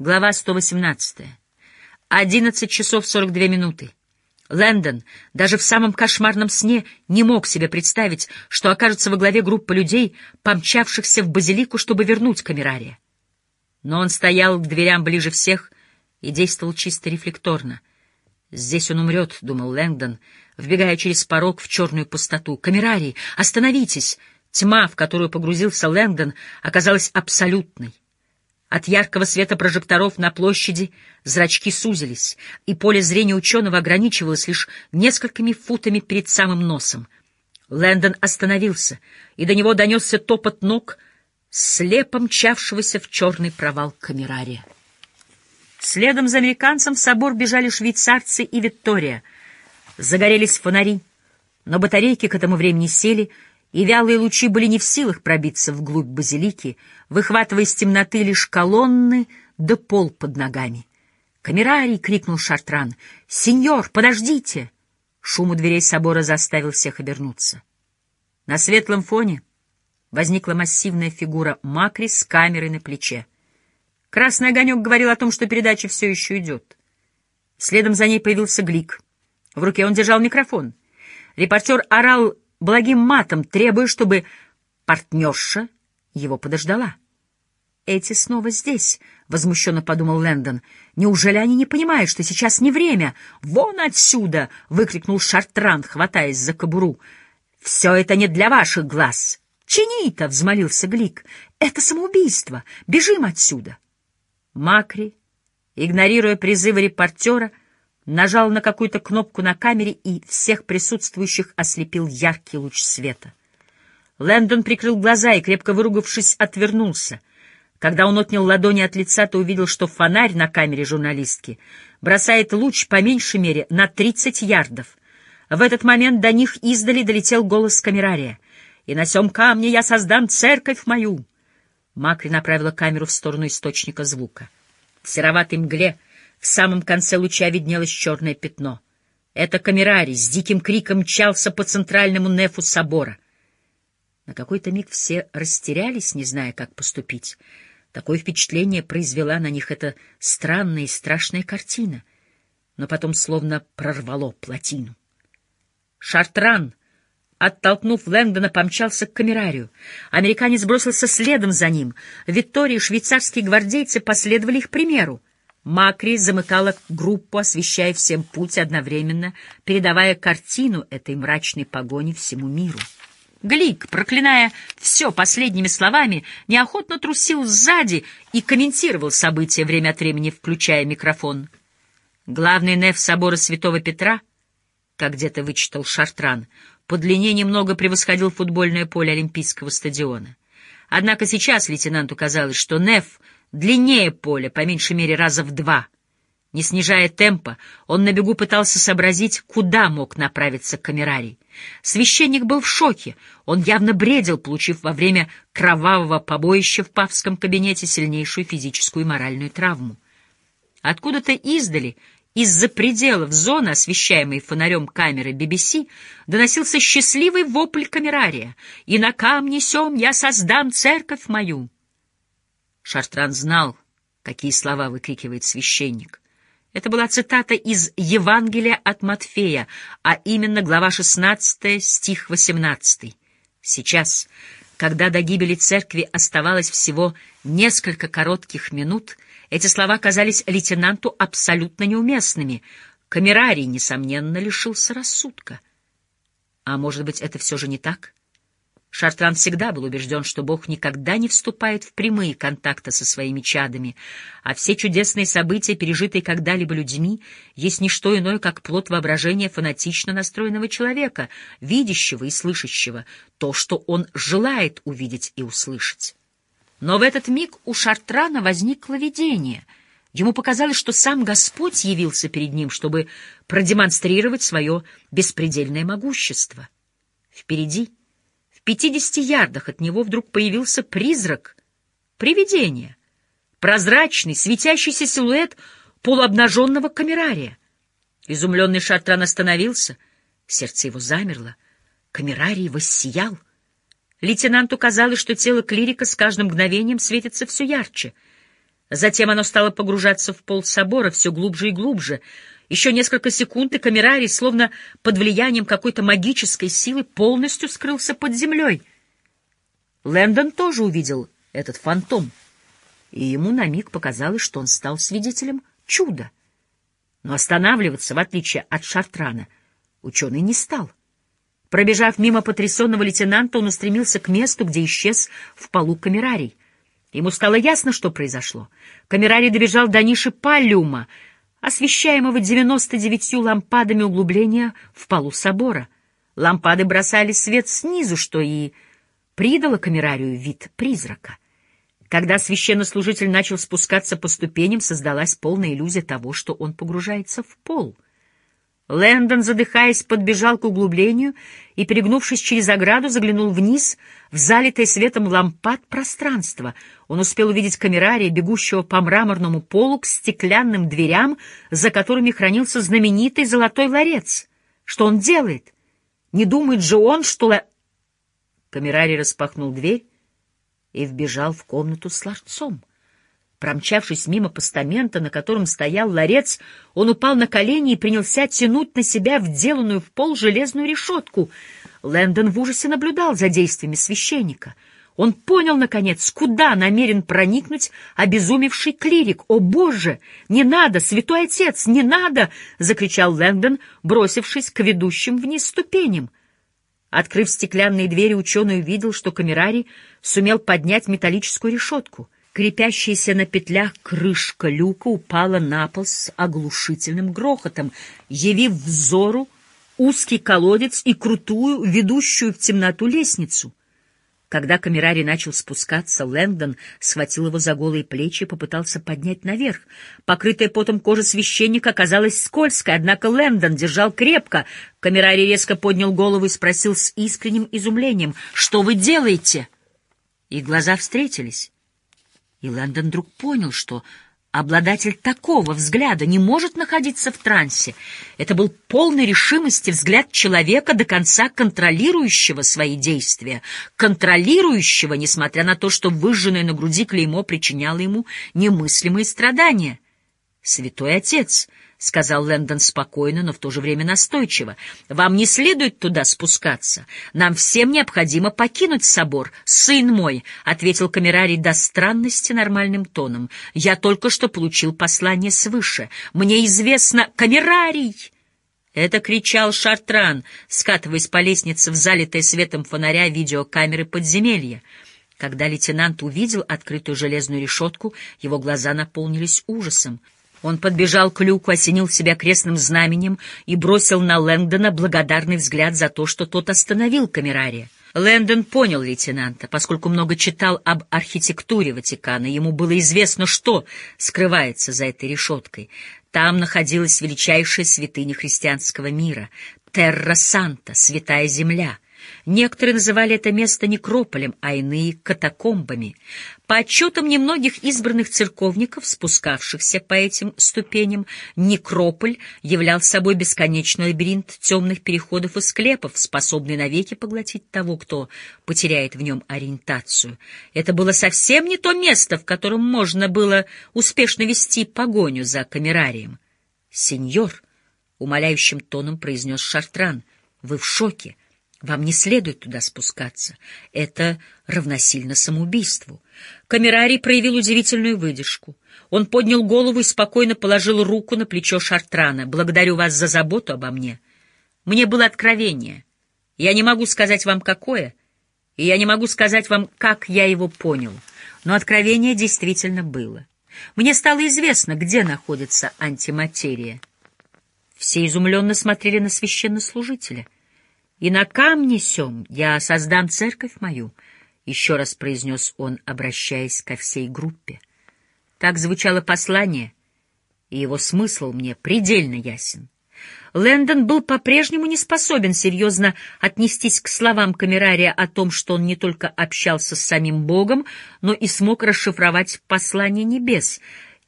Глава 118. 11 часов 42 минуты. Лэндон даже в самом кошмарном сне не мог себе представить, что окажется во главе группы людей, помчавшихся в базилику, чтобы вернуть камерария. Но он стоял к дверям ближе всех и действовал чисто рефлекторно. «Здесь он умрет», — думал Лэндон, вбегая через порог в черную пустоту. «Камерарий, остановитесь!» Тьма, в которую погрузился Лэндон, оказалась абсолютной. От яркого света прожекторов на площади зрачки сузились, и поле зрения ученого ограничивалось лишь несколькими футами перед самым носом. Лэндон остановился, и до него донесся топот ног, слепо мчавшегося в черный провал камерария. Следом за американцем в собор бежали швейцарцы и Виктория. Загорелись фонари, но батарейки к этому времени сели — и вялые лучи были не в силах пробиться вглубь базилики, выхватывая из темноты лишь колонны да пол под ногами. «Камерарий!» — крикнул Шартран. «Сеньор, подождите!» Шум у дверей собора заставил всех обернуться. На светлом фоне возникла массивная фигура Макри с камерой на плече. Красный огонек говорил о том, что передача все еще идет. Следом за ней появился Глик. В руке он держал микрофон. Репортер орал благим матом, требуя, чтобы партнерша его подождала. «Эти снова здесь», — возмущенно подумал Лэндон. «Неужели они не понимают, что сейчас не время? Вон отсюда!» — выкрикнул Шартран, хватаясь за кобуру. «Все это не для ваших глаз!» «Чинито!» — взмолился Глик. «Это самоубийство! Бежим отсюда!» Макри, игнорируя призывы репортера, — нажал на какую-то кнопку на камере, и всех присутствующих ослепил яркий луч света. Лэндон прикрыл глаза и, крепко выругавшись, отвернулся. Когда он отнял ладони от лица, то увидел, что фонарь на камере журналистки бросает луч по меньшей мере на тридцать ярдов. В этот момент до них издали долетел голос камерария. «И на сём камне я создам церковь мою!» Макри направила камеру в сторону источника звука. В сероватой мгле — в самом конце луча виднелось черное пятно. Это камерарий с диким криком мчался по центральному нефу собора. На какой-то миг все растерялись, не зная, как поступить. Такое впечатление произвела на них эта странная и страшная картина. Но потом словно прорвало плотину. Шартран, оттолкнув Лэнгдона, помчался к камерарию. Американец бросился следом за ним. Виктория и швейцарские гвардейцы последовали их примеру. Макри замыкала группу, освещая всем путь одновременно, передавая картину этой мрачной погони всему миру. Глик, проклиная все последними словами, неохотно трусил сзади и комментировал события время от времени, включая микрофон. Главный неф собора Святого Петра, как где-то вычитал Шартран, по длине немного превосходил футбольное поле Олимпийского стадиона. Однако сейчас лейтенанту казалось, что неф — длиннее поля, по меньшей мере раза в два. Не снижая темпа, он на бегу пытался сообразить, куда мог направиться камерарий. Священник был в шоке, он явно бредил, получив во время кровавого побоища в павском кабинете сильнейшую физическую и моральную травму. Откуда-то издали, из-за пределов зоны, освещаемой фонарем камеры BBC, доносился счастливый вопль камерария «И на камне сём я создам церковь мою». Шартран знал, какие слова выкрикивает священник. Это была цитата из Евангелия от Матфея, а именно глава 16, стих 18. Сейчас, когда до гибели церкви оставалось всего несколько коротких минут, эти слова казались лейтенанту абсолютно неуместными. Камерарий, несомненно, лишился рассудка. А может быть, это все же не так? Шартран всегда был убежден, что Бог никогда не вступает в прямые контакты со своими чадами, а все чудесные события, пережитые когда-либо людьми, есть не что иное, как плод воображения фанатично настроенного человека, видящего и слышащего то, что он желает увидеть и услышать. Но в этот миг у Шартрана возникло видение. Ему показалось, что сам Господь явился перед ним, чтобы продемонстрировать свое беспредельное могущество. Впереди — пятидесяти ярдах от него вдруг появился призрак, привидение, прозрачный, светящийся силуэт полуобнаженного камерария. Изумленный Шартран остановился, сердце его замерло, камерарий воссиял. Лейтенанту казалось, что тело клирика с каждым мгновением светится все ярче. Затем оно стало погружаться в пол собора все глубже и глубже. Еще несколько секунд, и камерарий, словно под влиянием какой-то магической силы, полностью скрылся под землей. Лэндон тоже увидел этот фантом, и ему на миг показалось, что он стал свидетелем чуда. Но останавливаться, в отличие от Шартрана, ученый не стал. Пробежав мимо потрясенного лейтенанта, он устремился к месту, где исчез в полу камерарий. Ему стало ясно, что произошло. Камерарий добежал до ниши паллиума, освещаемого девяносто девятью лампадами углубления в полу собора. Лампады бросали свет снизу, что и придало камерарию вид призрака. Когда священнослужитель начал спускаться по ступеням, создалась полная иллюзия того, что он погружается в пол — Лэндон, задыхаясь, подбежал к углублению и, перегнувшись через ограду, заглянул вниз в залитое светом лампад пространство. Он успел увидеть камерария, бегущего по мраморному полу к стеклянным дверям, за которыми хранился знаменитый золотой ларец. Что он делает? Не думает же он, что... Ла... Камерарий распахнул дверь и вбежал в комнату с ларцом. Промчавшись мимо постамента, на котором стоял ларец, он упал на колени и принялся тянуть на себя вделанную в пол железную решетку. Лэндон в ужасе наблюдал за действиями священника. Он понял, наконец, куда намерен проникнуть обезумевший клирик. «О, Боже! Не надо, святой отец, не надо!» — закричал Лэндон, бросившись к ведущим вниз ступеням. Открыв стеклянные двери, ученый увидел, что камерарий сумел поднять металлическую решетку — Крепящаяся на петлях крышка люка упала на пол с оглушительным грохотом, явив взору узкий колодец и крутую, ведущую в темноту лестницу. Когда камерарий начал спускаться, Лэндон схватил его за голые плечи и попытался поднять наверх. Покрытая потом кожа священника оказалась скользкой, однако Лэндон держал крепко. Камерарий резко поднял голову и спросил с искренним изумлением, «Что вы делаете?» И глаза встретились. И Лэндон вдруг понял, что обладатель такого взгляда не может находиться в трансе. Это был полной решимости взгляд человека до конца контролирующего свои действия, контролирующего, несмотря на то, что выжженное на груди клеймо причиняло ему немыслимые страдания. «Святой Отец», — сказал Лэндон спокойно, но в то же время настойчиво. — Вам не следует туда спускаться. Нам всем необходимо покинуть собор. — Сын мой, — ответил камерарий до странности нормальным тоном, — я только что получил послание свыше. Мне известно... — Камерарий! Это кричал Шартран, скатываясь по лестнице в залитое светом фонаря видеокамеры подземелья. Когда лейтенант увидел открытую железную решетку, его глаза наполнились ужасом. Он подбежал к люку, осенил себя крестным знаменем и бросил на Лэндона благодарный взгляд за то, что тот остановил камерария. Лэндон понял лейтенанта, поскольку много читал об архитектуре Ватикана. Ему было известно, что скрывается за этой решеткой. Там находилась величайшая святыня христианского мира — Терра Санта, Святая Земля — Некоторые называли это место некрополем, а иные — катакомбами. По отчетам немногих избранных церковников, спускавшихся по этим ступеням, некрополь являл собой бесконечный лабиринт темных переходов и склепов, способный навеки поглотить того, кто потеряет в нем ориентацию. Это было совсем не то место, в котором можно было успешно вести погоню за камерарием. «Сеньор», — умоляющим тоном произнес Шартран, — «вы в шоке». Вам не следует туда спускаться. Это равносильно самоубийству. Камерарий проявил удивительную выдержку. Он поднял голову и спокойно положил руку на плечо Шартрана. «Благодарю вас за заботу обо мне. Мне было откровение. Я не могу сказать вам, какое, и я не могу сказать вам, как я его понял. Но откровение действительно было. Мне стало известно, где находится антиматерия». Все изумленно смотрели на священнослужителя — и на камне сем я создам церковь мою, — еще раз произнес он, обращаясь ко всей группе. Так звучало послание, и его смысл мне предельно ясен. Лэндон был по-прежнему не способен серьезно отнестись к словам камерария о том, что он не только общался с самим Богом, но и смог расшифровать послание небес.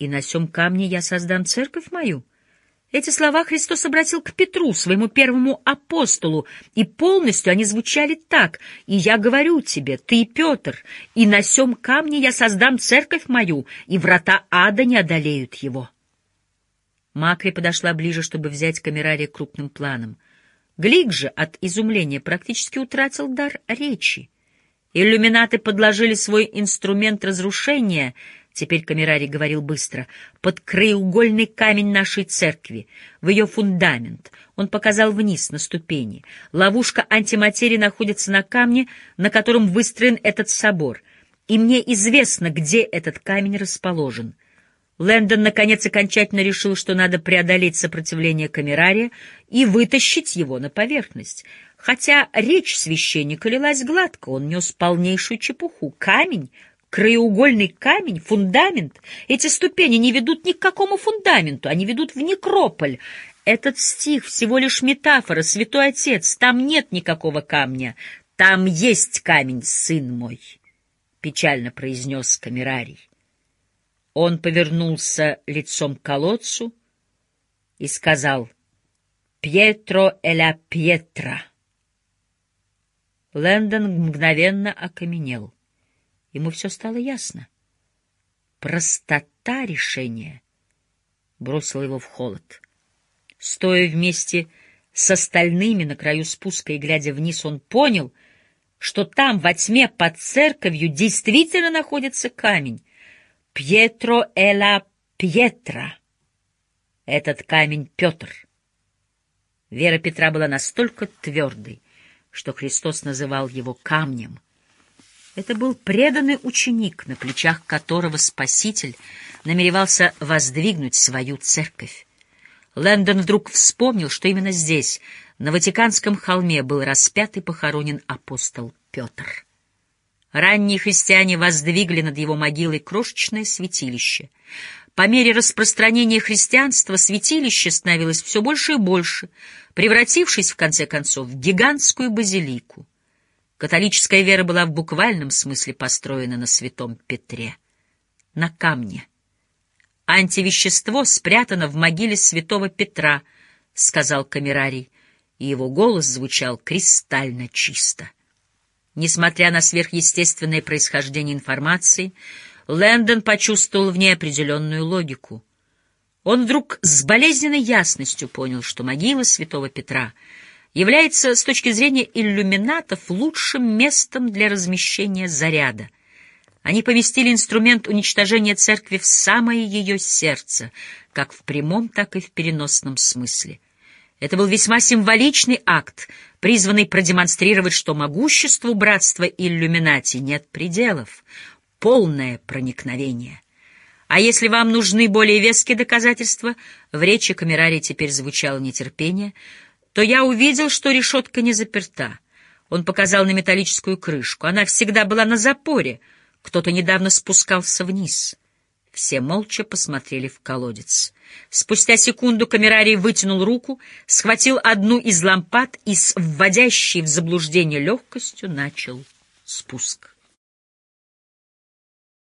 «И на сем камне я создам церковь мою». Эти слова Христос обратил к Петру, своему первому апостолу, и полностью они звучали так. «И я говорю тебе, ты, Петр, и на сем камне я создам церковь мою, и врата ада не одолеют его». Макри подошла ближе, чтобы взять камерария крупным планом. Глик же от изумления практически утратил дар речи. Иллюминаты подложили свой инструмент разрушения — Теперь Камерарий говорил быстро. «Под краеугольный камень нашей церкви, в ее фундамент». Он показал вниз, на ступени. Ловушка антиматерии находится на камне, на котором выстроен этот собор. И мне известно, где этот камень расположен. Лэндон, наконец, окончательно решил, что надо преодолеть сопротивление Камерария и вытащить его на поверхность. Хотя речь священника лилась гладко, он нес полнейшую чепуху. Камень Краеугольный камень, фундамент. Эти ступени не ведут ни к какому фундаменту, они ведут в некрополь. Этот стих всего лишь метафора, святой отец. Там нет никакого камня. Там есть камень, сын мой, — печально произнес камерарий. Он повернулся лицом к колодцу и сказал «Пьетро эля Пьетра». Лэндон мгновенно окаменел. Ему все стало ясно. Простота решения бросила его в холод. Стоя вместе с остальными на краю спуска и глядя вниз, он понял, что там, во тьме под церковью, действительно находится камень. Пьетро эла Пьетра. Этот камень Петр. Вера Петра была настолько твердой, что Христос называл его камнем. Это был преданный ученик, на плечах которого Спаситель намеревался воздвигнуть свою церковь. Лэндон вдруг вспомнил, что именно здесь, на Ватиканском холме, был распят и похоронен апостол Петр. Ранние христиане воздвигли над его могилой крошечное святилище. По мере распространения христианства святилище становилось все больше и больше, превратившись, в конце концов, в гигантскую базилику. Католическая вера была в буквальном смысле построена на святом Петре, на камне. «Антивещество спрятано в могиле святого Петра», — сказал камерарий, и его голос звучал кристально чисто. Несмотря на сверхъестественное происхождение информации, Лэндон почувствовал в ней определенную логику. Он вдруг с болезненной ясностью понял, что могила святого Петра — является с точки зрения иллюминатов лучшим местом для размещения заряда. Они поместили инструмент уничтожения церкви в самое ее сердце, как в прямом, так и в переносном смысле. Это был весьма символичный акт, призванный продемонстрировать, что могуществу братства иллюминати нет пределов, полное проникновение. А если вам нужны более веские доказательства, в речи Камерарии теперь звучало нетерпение — то я увидел, что решетка не заперта. Он показал на металлическую крышку. Она всегда была на запоре. Кто-то недавно спускался вниз. Все молча посмотрели в колодец. Спустя секунду камерарий вытянул руку, схватил одну из лампад и с вводящей в заблуждение легкостью начал спуск.